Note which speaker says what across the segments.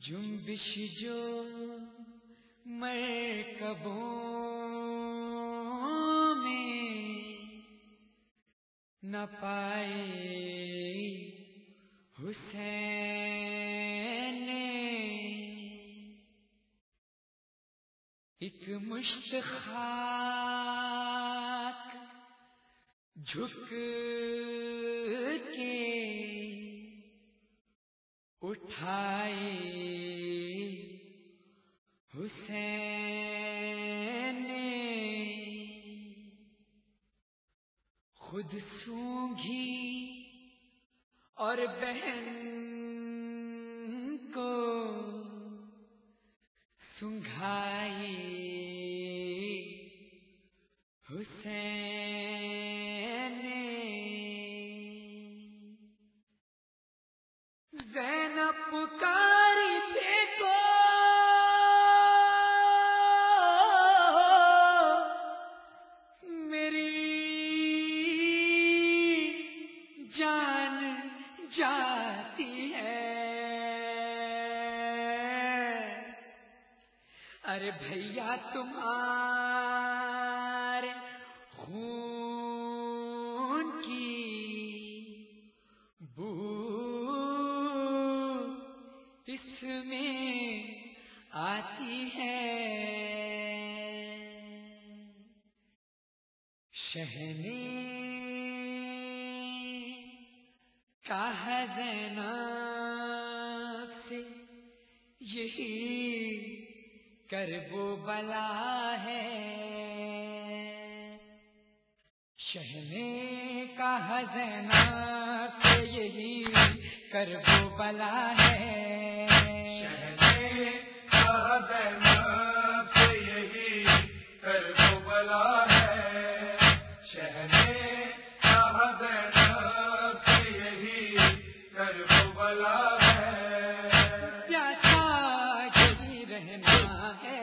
Speaker 1: جنبش جو میں کبوں میں نہ پائے حسین ایک مشتخ جھک اٹھائی۔ حسین خود سونگھی اور بہن کو ارے بھیا تمہارے خون کی بو اس میں آتی ہے۔ شہنے کہا زینب سے یہی کربو بلا ہے۔ شہنے کا زینب سے یہی کربو بلا ہے۔ ہے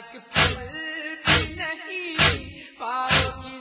Speaker 1: ایک پل بھی نہیں پاؤ گی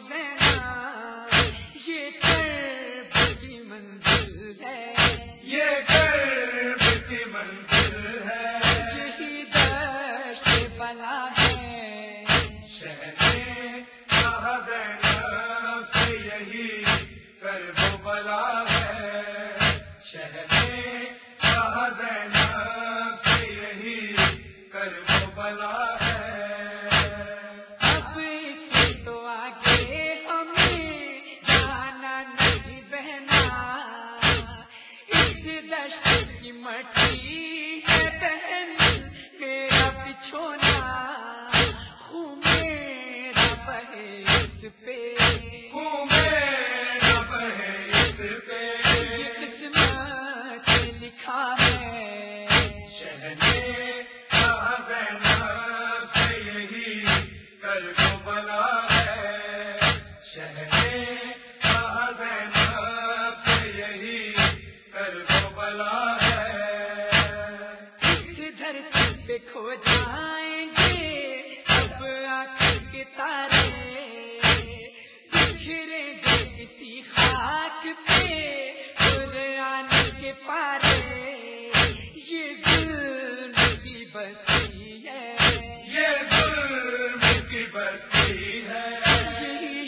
Speaker 1: یہی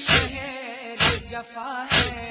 Speaker 1: شہر جفا ہے۔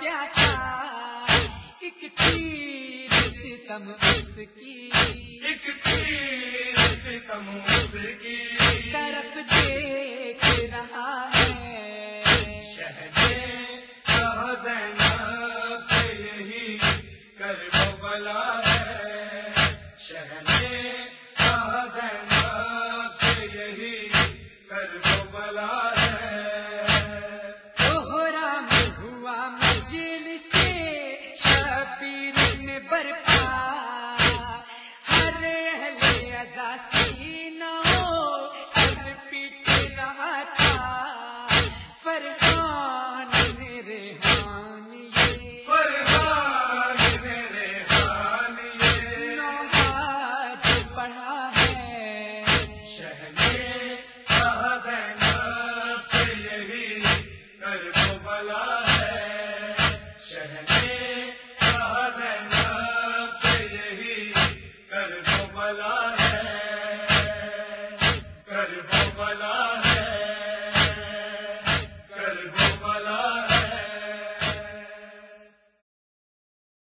Speaker 1: کیا تھا ایک تیر ستم اس کی
Speaker 2: ایک تیر ستم اس کی
Speaker 1: طرف دیکھ رہا ہے
Speaker 2: شہدے شہدے